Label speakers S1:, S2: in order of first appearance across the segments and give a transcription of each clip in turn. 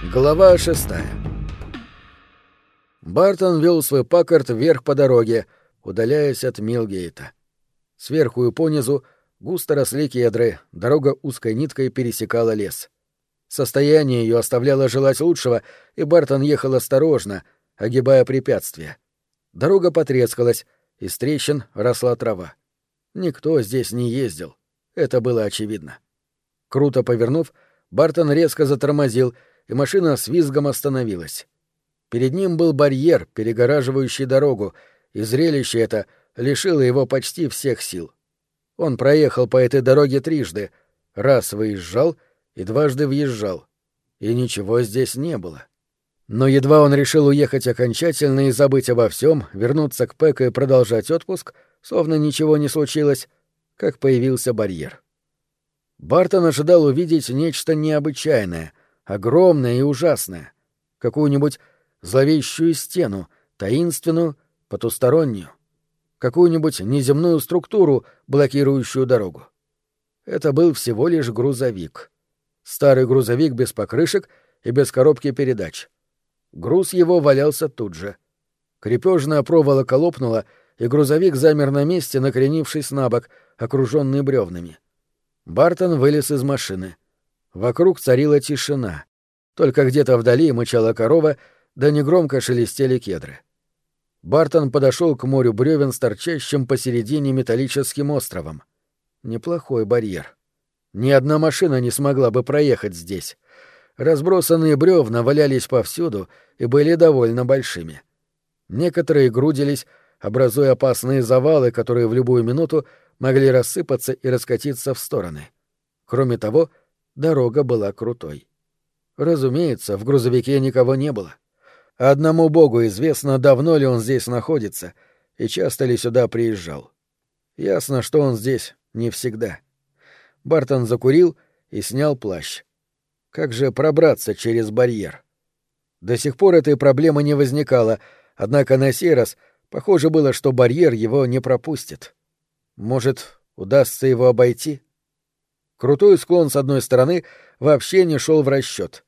S1: Глава шестая Бартон вел свой паккарт вверх по дороге, удаляясь от Милгейта. Сверху и понизу густо росли кедры, дорога узкой ниткой пересекала лес. Состояние ее оставляло желать лучшего, и Бартон ехал осторожно, огибая препятствия. Дорога потрескалась, из трещин росла трава. Никто здесь не ездил. Это было очевидно. Круто повернув, Бартон резко затормозил, и машина с визгом остановилась. Перед ним был барьер, перегораживающий дорогу, и зрелище это лишило его почти всех сил. Он проехал по этой дороге трижды, раз выезжал и дважды въезжал, и ничего здесь не было. Но едва он решил уехать окончательно и забыть обо всем, вернуться к Пэк и продолжать отпуск, словно ничего не случилось, как появился барьер. Бартон ожидал увидеть нечто необычайное, огромное и ужасное, какую-нибудь зловещую стену, таинственную, потустороннюю, какую-нибудь неземную структуру, блокирующую дорогу. Это был всего лишь грузовик. Старый грузовик без покрышек и без коробки передач. Груз его валялся тут же. Крепежная проволока лопнула, и грузовик замер на месте, накренившись на бок, окруженный бревнами. Бартон вылез из машины. Вокруг царила тишина. Только где-то вдали мычала корова, да негромко шелестели кедры. Бартон подошел к морю бревен с торчащим посередине металлическим островом. Неплохой барьер. Ни одна машина не смогла бы проехать здесь. Разбросанные бревна валялись повсюду и были довольно большими. Некоторые грудились, образуя опасные завалы, которые в любую минуту могли рассыпаться и раскатиться в стороны. Кроме того, дорога была крутой. Разумеется, в грузовике никого не было. Одному богу известно, давно ли он здесь находится и часто ли сюда приезжал. Ясно, что он здесь не всегда. Бартон закурил и снял плащ. Как же пробраться через барьер? До сих пор этой проблемы не возникало, однако на сей раз похоже было, что барьер его не пропустит. Может, удастся его обойти? Крутой склон с одной стороны вообще не шел в расчет.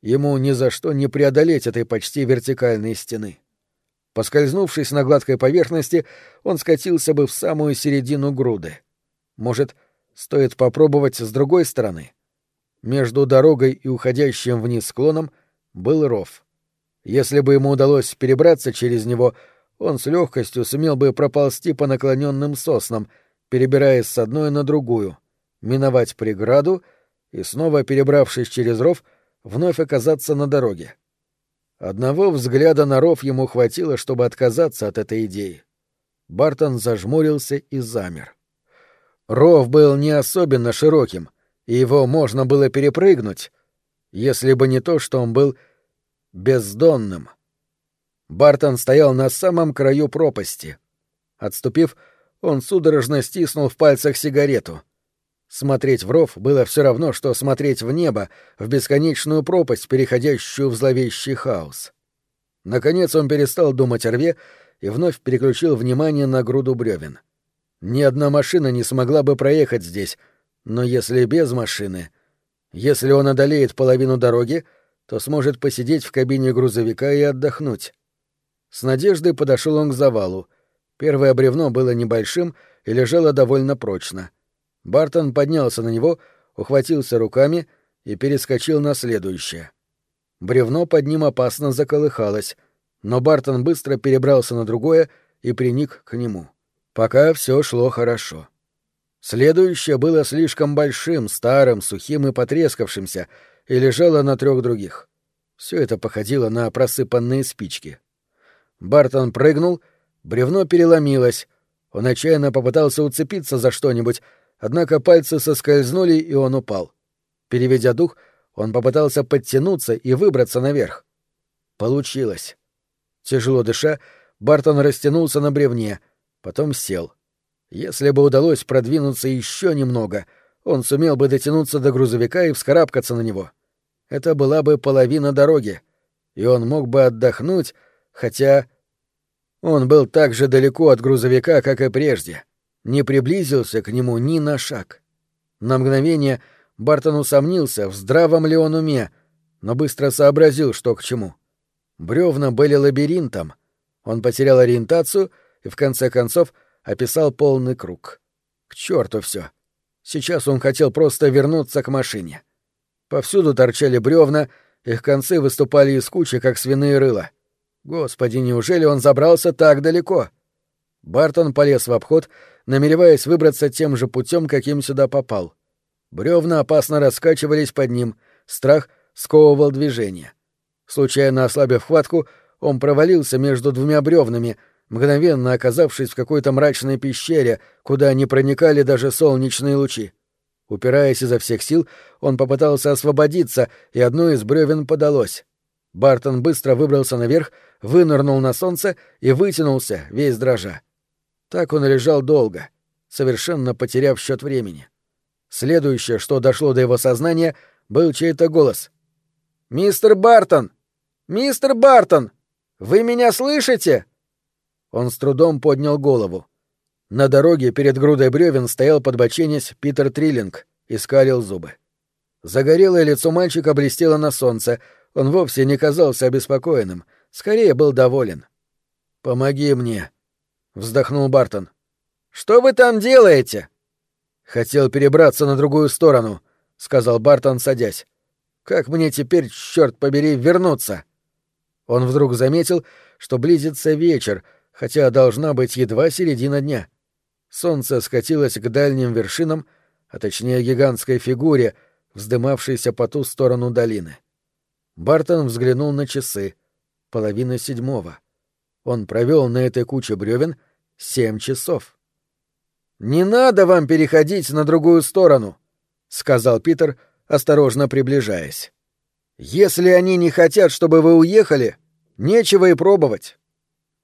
S1: Ему ни за что не преодолеть этой почти вертикальной стены. Поскользнувшись на гладкой поверхности, он скатился бы в самую середину груды. Может, стоит попробовать с другой стороны? Между дорогой и уходящим вниз склоном был ров. Если бы ему удалось перебраться через него, он с легкостью сумел бы проползти по наклоненным соснам, перебираясь с одной на другую, миновать преграду и, снова перебравшись через ров, вновь оказаться на дороге. Одного взгляда на ров ему хватило, чтобы отказаться от этой идеи. Бартон зажмурился и замер. Ров был не особенно широким, и его можно было перепрыгнуть, если бы не то, что он был бездонным. Бартон стоял на самом краю пропасти. Отступив, он судорожно стиснул в пальцах сигарету. Смотреть в ров было все равно, что смотреть в небо, в бесконечную пропасть, переходящую в зловещий хаос. Наконец он перестал думать о рве и вновь переключил внимание на груду бревен. Ни одна машина не смогла бы проехать здесь — но если без машины, если он одолеет половину дороги, то сможет посидеть в кабине грузовика и отдохнуть. С надеждой подошел он к завалу. Первое бревно было небольшим и лежало довольно прочно. Бартон поднялся на него, ухватился руками и перескочил на следующее. Бревно под ним опасно заколыхалось, но Бартон быстро перебрался на другое и приник к нему. Пока все шло хорошо. Следующее было слишком большим, старым, сухим и потрескавшимся, и лежало на трех других. Все это походило на просыпанные спички. Бартон прыгнул, бревно переломилось. Он отчаянно попытался уцепиться за что-нибудь, однако пальцы соскользнули, и он упал. Переведя дух, он попытался подтянуться и выбраться наверх. Получилось. Тяжело дыша, Бартон растянулся на бревне, потом сел — если бы удалось продвинуться еще немного, он сумел бы дотянуться до грузовика и вскарабкаться на него. Это была бы половина дороги, и он мог бы отдохнуть, хотя... Он был так же далеко от грузовика, как и прежде. Не приблизился к нему ни на шаг. На мгновение Бартон усомнился, в здравом ли он уме, но быстро сообразил, что к чему. Бревна были лабиринтом. Он потерял ориентацию и, в конце концов, описал полный круг. К черту все. Сейчас он хотел просто вернуться к машине. Повсюду торчали бревна, их концы выступали из кучи, как свиные рыла. Господи, неужели он забрался так далеко? Бартон полез в обход, намереваясь выбраться тем же путем, каким сюда попал. Бревна опасно раскачивались под ним, страх сковывал движение. Случайно ослабив хватку, он провалился между двумя бревнами, мгновенно оказавшись в какой-то мрачной пещере, куда не проникали даже солнечные лучи. Упираясь изо всех сил, он попытался освободиться, и одно из бревен подалось. Бартон быстро выбрался наверх, вынырнул на солнце и вытянулся, весь дрожа. Так он лежал долго, совершенно потеряв счет времени. Следующее, что дошло до его сознания, был чей-то голос. «Мистер Бартон! Мистер Бартон! Вы меня слышите?» Он с трудом поднял голову. На дороге перед грудой бревен стоял подбоченясь Питер Триллинг и скалил зубы. Загорелое лицо мальчика блестело на солнце, он вовсе не казался обеспокоенным, скорее был доволен. «Помоги мне», — вздохнул Бартон. «Что вы там делаете?» «Хотел перебраться на другую сторону», — сказал Бартон, садясь. «Как мне теперь, черт побери, вернуться?» Он вдруг заметил, что близится вечер, хотя должна быть едва середина дня. Солнце скатилось к дальним вершинам, а точнее гигантской фигуре, вздымавшейся по ту сторону долины. Бартон взглянул на часы. Половина седьмого. Он провел на этой куче бревен семь часов. «Не надо вам переходить на другую сторону», — сказал Питер, осторожно приближаясь. «Если они не хотят, чтобы вы уехали, нечего и пробовать».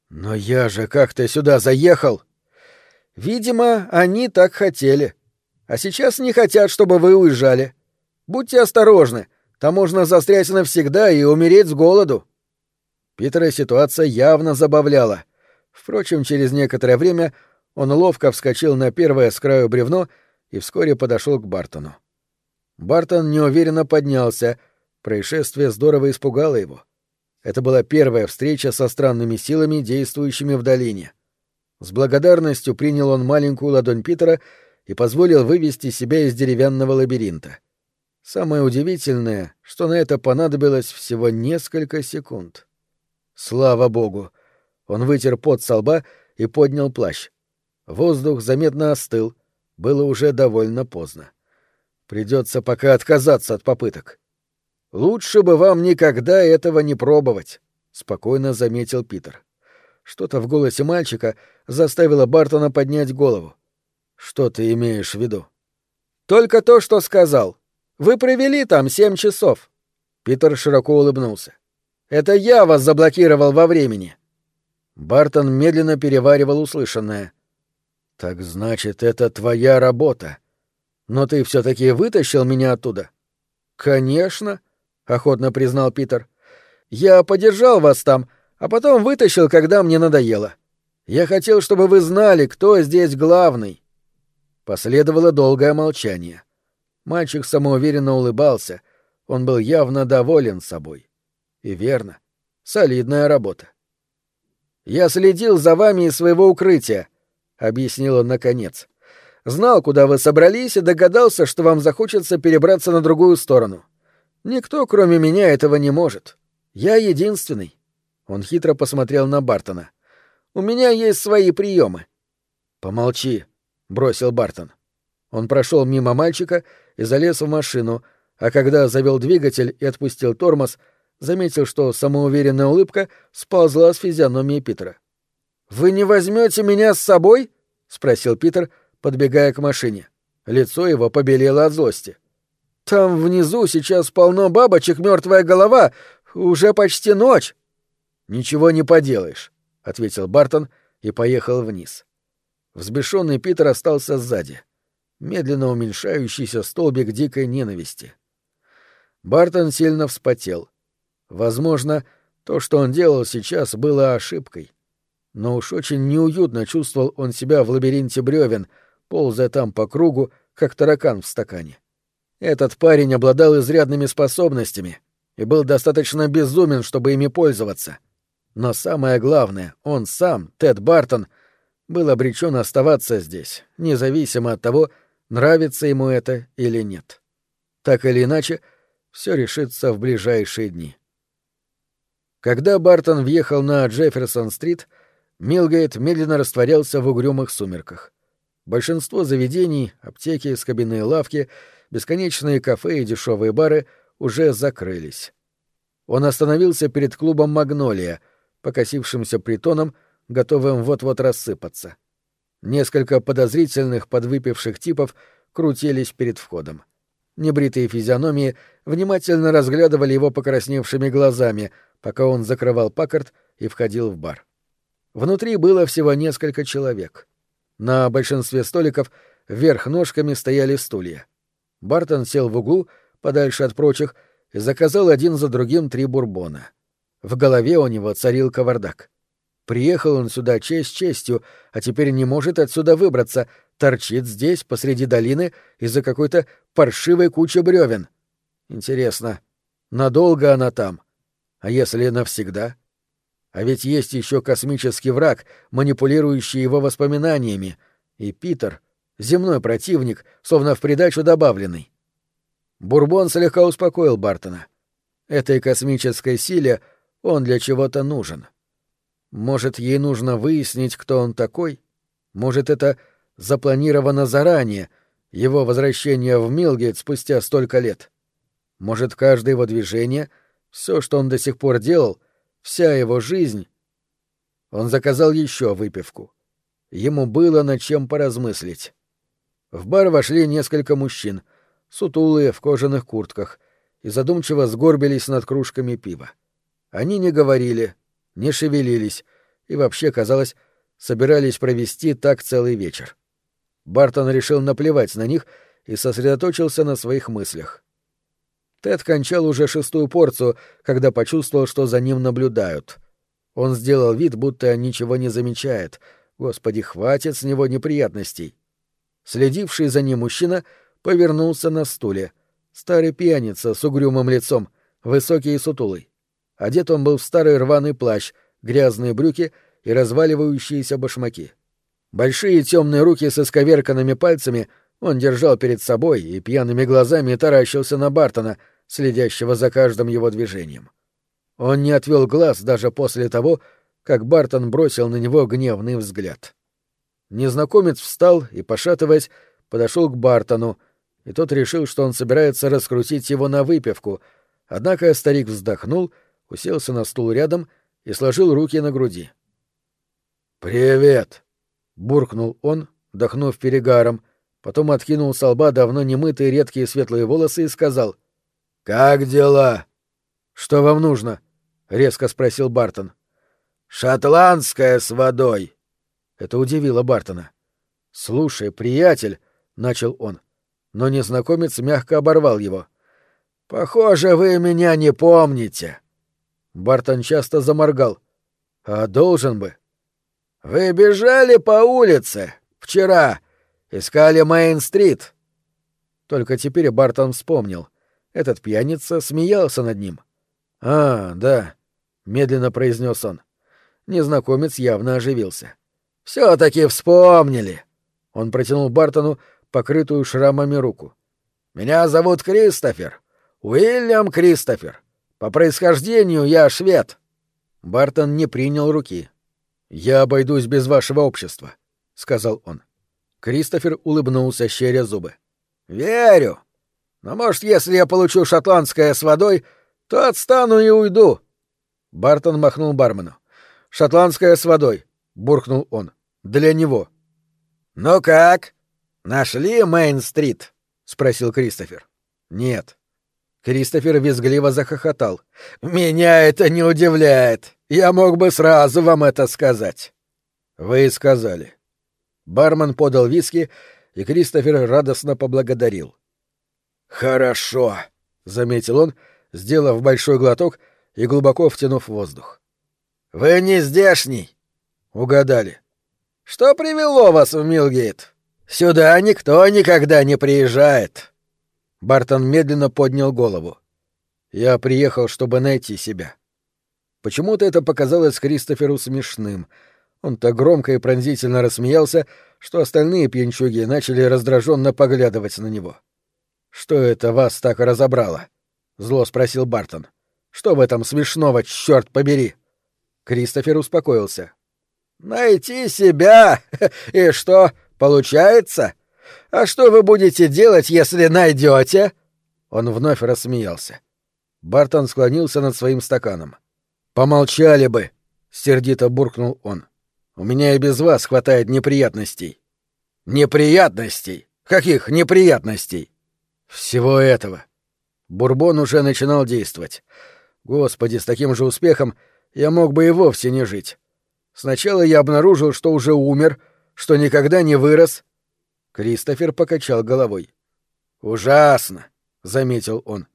S1: «Но я же как-то сюда заехал». «Видимо, они так хотели. А сейчас не хотят, чтобы вы уезжали. Будьте осторожны, там можно застрять навсегда и умереть с голоду». Питера ситуация явно забавляла. Впрочем, через некоторое время он ловко вскочил на первое с краю бревно и вскоре подошел к Бартону. Бартон неуверенно поднялся, происшествие здорово испугало его. Это была первая встреча со странными силами, действующими в долине. С благодарностью принял он маленькую ладонь Питера и позволил вывести себя из деревянного лабиринта. Самое удивительное, что на это понадобилось всего несколько секунд. Слава богу! Он вытер пот со лба и поднял плащ. Воздух заметно остыл, было уже довольно поздно. Придется пока отказаться от попыток. Лучше бы вам никогда этого не пробовать, спокойно заметил Питер. Что-то в голосе мальчика заставило Бартона поднять голову. Что ты имеешь в виду? Только то, что сказал. Вы провели там семь часов. Питер широко улыбнулся. Это я вас заблокировал во времени. Бартон медленно переваривал услышанное. Так значит, это твоя работа. Но ты все-таки вытащил меня оттуда? Конечно, охотно признал Питер. Я подержал вас там, а потом вытащил, когда мне надоело. Я хотел, чтобы вы знали, кто здесь главный. Последовало долгое молчание. Мальчик самоуверенно улыбался. Он был явно доволен собой. И верно. Солидная работа. «Я следил за вами из своего укрытия», — объяснил он наконец. «Знал, куда вы собрались, и догадался, что вам захочется перебраться на другую сторону. Никто, кроме меня, этого не может. Я единственный». Он хитро посмотрел на Бартона. «У меня есть свои приемы». «Помолчи», — бросил Бартон. Он прошел мимо мальчика и залез в машину, а когда завел двигатель и отпустил тормоз, заметил, что самоуверенная улыбка сползла с физиономии Питера. «Вы не возьмете меня с собой?» — спросил Питер, подбегая к машине. Лицо его побелело от злости. «Там внизу сейчас полно бабочек, мертвая голова. Уже почти ночь». «Ничего не поделаешь», — ответил Бартон и поехал вниз. Взбешенный Питер остался сзади. Медленно уменьшающийся столбик дикой ненависти. Бартон сильно вспотел. Возможно, то, что он делал сейчас, было ошибкой. Но уж очень неуютно чувствовал он себя в лабиринте бревен, ползая там по кругу, как таракан в стакане. Этот парень обладал изрядными способностями, и был достаточно безумен, чтобы ими пользоваться. Но самое главное, он сам, Тед Бартон, был обречен оставаться здесь, независимо от того, нравится ему это или нет. Так или иначе, все решится в ближайшие дни. Когда Бартон въехал на Джефферсон-стрит, Милгейт медленно растворялся в угрюмых сумерках. Большинство заведений, аптеки, скобяные лавки, бесконечные кафе и дешевые бары уже закрылись. Он остановился перед клубом «Магнолия», покосившимся притоном, готовым вот-вот рассыпаться. Несколько подозрительных подвыпивших типов крутились перед входом. Небритые физиономии внимательно разглядывали его покрасневшими глазами, пока он закрывал паккарт и входил в бар. Внутри было всего несколько человек. На большинстве столиков вверх ножками стояли стулья. Бартон сел в углу, подальше от прочих, и заказал один за другим три бурбона. В голове у него царил кавардак. Приехал он сюда честь честью, а теперь не может отсюда выбраться, торчит здесь, посреди долины, из-за какой-то паршивой кучи бревен. Интересно, надолго она там? А если навсегда? А ведь есть еще космический враг, манипулирующий его воспоминаниями, и Питер, земной противник, словно в придачу добавленный. Бурбон слегка успокоил Бартона. Этой космической силе он для чего-то нужен. Может, ей нужно выяснить, кто он такой? Может, это запланировано заранее, его возвращение в Милгейт спустя столько лет? Может, каждое его движение, все, что он до сих пор делал, вся его жизнь... Он заказал еще выпивку. Ему было над чем поразмыслить. В бар вошли несколько мужчин, сутулые в кожаных куртках, и задумчиво сгорбились над кружками пива. Они не говорили, не шевелились и вообще, казалось, собирались провести так целый вечер. Бартон решил наплевать на них и сосредоточился на своих мыслях. Тед кончал уже шестую порцию, когда почувствовал, что за ним наблюдают. Он сделал вид, будто ничего не замечает. Господи, хватит с него неприятностей. Следивший за ним мужчина повернулся на стуле. Старый пьяница с угрюмым лицом, высокий и сутулый. Одет он был в старый рваный плащ, грязные брюки и разваливающиеся башмаки. Большие темные руки со сковерканными пальцами он держал перед собой и пьяными глазами таращился на Бартона, следящего за каждым его движением. Он не отвел глаз даже после того, как Бартон бросил на него гневный взгляд. Незнакомец встал и, пошатываясь, подошел к Бартону, и тот решил, что он собирается раскрутить его на выпивку, однако старик вздохнул, уселся на стул рядом и сложил руки на груди. «Привет!» — буркнул он, дохнув перегаром, потом откинул с лба давно немытые редкие светлые волосы и сказал «Как дела?» «Что вам нужно?» — резко спросил Бартон. «Шотландская с водой», это удивило Бартона. «Слушай, приятель», — начал он, но незнакомец мягко оборвал его. «Похоже, вы меня не помните». Бартон часто заморгал. «А должен бы». «Вы бежали по улице вчера, искали Мейн-стрит». Только теперь Бартон вспомнил. Этот пьяница смеялся над ним. «А, да», — медленно произнес он. Незнакомец явно оживился. Все-таки вспомнили. Он протянул Бартону покрытую шрамами руку. Меня зовут Кристофер. Уильям Кристофер. По происхождению я швед. Бартон не принял руки. Я обойдусь без вашего общества, сказал он. Кристофер улыбнулся, щеря зубы. Верю. Но может, если я получу шотландское с водой, то отстану и уйду. Бартон махнул бармену. Шотландское с водой буркнул он. Для него. Ну как? Нашли Мейн-стрит? спросил Кристофер. Нет. Кристофер визгливо захохотал. Меня это не удивляет. Я мог бы сразу вам это сказать. Вы сказали. Бармен подал виски, и Кристофер радостно поблагодарил. Хорошо, заметил он, сделав большой глоток и глубоко втянув воздух. Вы не здешний? Угадали. Что привело вас в Милгейт? Сюда никто никогда не приезжает. Бартон медленно поднял голову. Я приехал, чтобы найти себя. Почему-то это показалось Кристоферу смешным. Он так громко и пронзительно рассмеялся, что остальные пьянчуги начали раздраженно поглядывать на него. «Что это вас так разобрало?» — зло спросил Бартон. «Что в этом смешного, черт побери?» Кристофер успокоился. «Найти себя? И что, получается? А что вы будете делать, если найдете? Он вновь рассмеялся. Бартон склонился над своим стаканом. «Помолчали бы!» — сердито буркнул он. «У меня и без вас хватает неприятностей». «Неприятностей? Каких неприятностей?» «Всего этого». Бурбон уже начинал действовать. Господи, с таким же успехом я мог бы и вовсе не жить. Сначала я обнаружил, что уже умер, что никогда не вырос. Кристофер покачал головой. «Ужасно», — заметил он.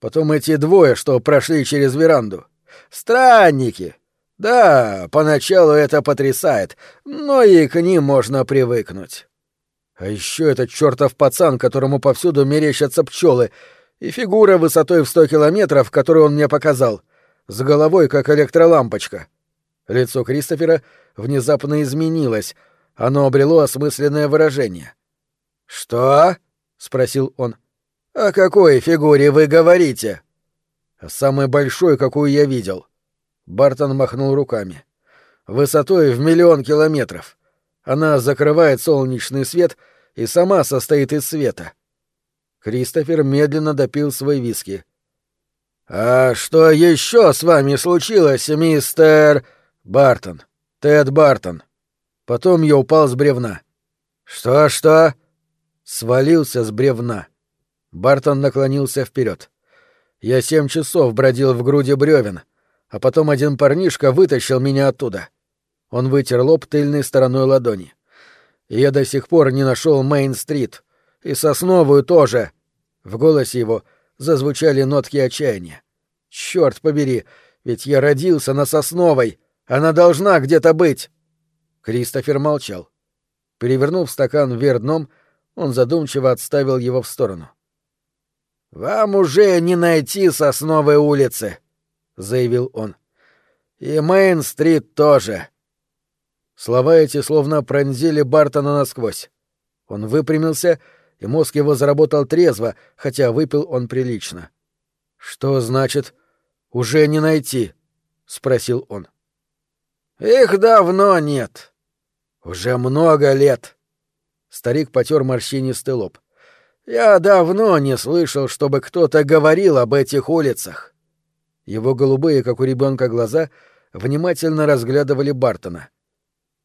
S1: Потом эти двое, что прошли через веранду. Странники. Да, поначалу это потрясает, но и к ним можно привыкнуть. А еще этот чертов пацан, которому повсюду мерещатся пчелы, и фигура высотой в сто километров, которую он мне показал, с головой как электролампочка. Лицо Кристофера внезапно изменилось, оно обрело осмысленное выражение. «Что?» — спросил он. «О какой фигуре вы говорите?» «О самой большой, какую я видел». Бартон махнул руками. «Высотой в миллион километров. Она закрывает солнечный свет и сама состоит из света». Кристофер медленно допил свой виски. «А что еще с вами случилось, мистер...» «Бартон. Тед Бартон. Потом я упал с бревна». «Что-что?» «Свалился с бревна». Бартон наклонился вперед. Я семь часов бродил в груди бревен, а потом один парнишка вытащил меня оттуда. Он вытер лоб тыльной стороной ладони. Я до сих пор не нашел Мейн-стрит. И сосновую тоже. В голосе его зазвучали нотки отчаяния. Черт побери, ведь я родился на сосновой. Она должна где-то быть. Кристофер молчал. Перевернув стакан вверх дном, он задумчиво отставил его в сторону. «Вам уже не найти сосновой улицы», — заявил он. «И Мейн-стрит тоже». Слова эти словно пронзили Бартона насквозь. Он выпрямился, и мозг его заработал трезво, хотя выпил он прилично. «Что значит «уже не найти»?» — спросил он. «Их давно нет. Уже много лет». Старик потер морщинистый лоб. Я давно не слышал, чтобы кто-то говорил об этих улицах. Его голубые, как у ребенка, глаза внимательно разглядывали Бартона.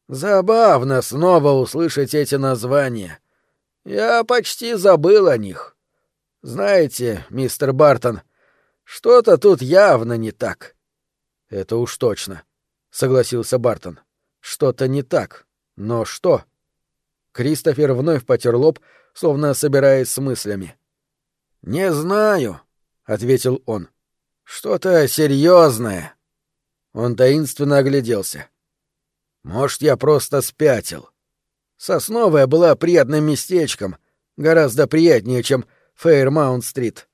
S1: Забавно снова услышать эти названия. Я почти забыл о них. Знаете, мистер Бартон, что-то тут явно не так. Это уж точно, согласился Бартон. Что-то не так. Но что? Кристофер вновь потер лоб, словно собираясь с мыслями. «Не знаю», — ответил он. «Что-то серьезное. Он таинственно огляделся. «Может, я просто спятил. Сосновая была приятным местечком, гораздо приятнее, чем Фейрмаунт-стрит.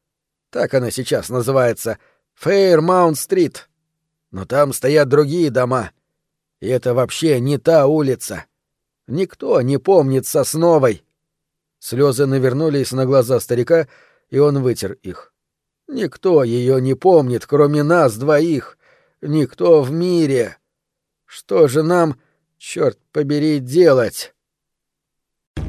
S1: Так она сейчас называется — Фейрмаунт-стрит. Но там стоят другие дома. И это вообще не та улица. Никто не помнит Сосновой. Слезы навернулись на глаза старика, и он вытер их. Никто ее не помнит, кроме нас двоих. Никто в мире. Что же нам, черт побери, делать?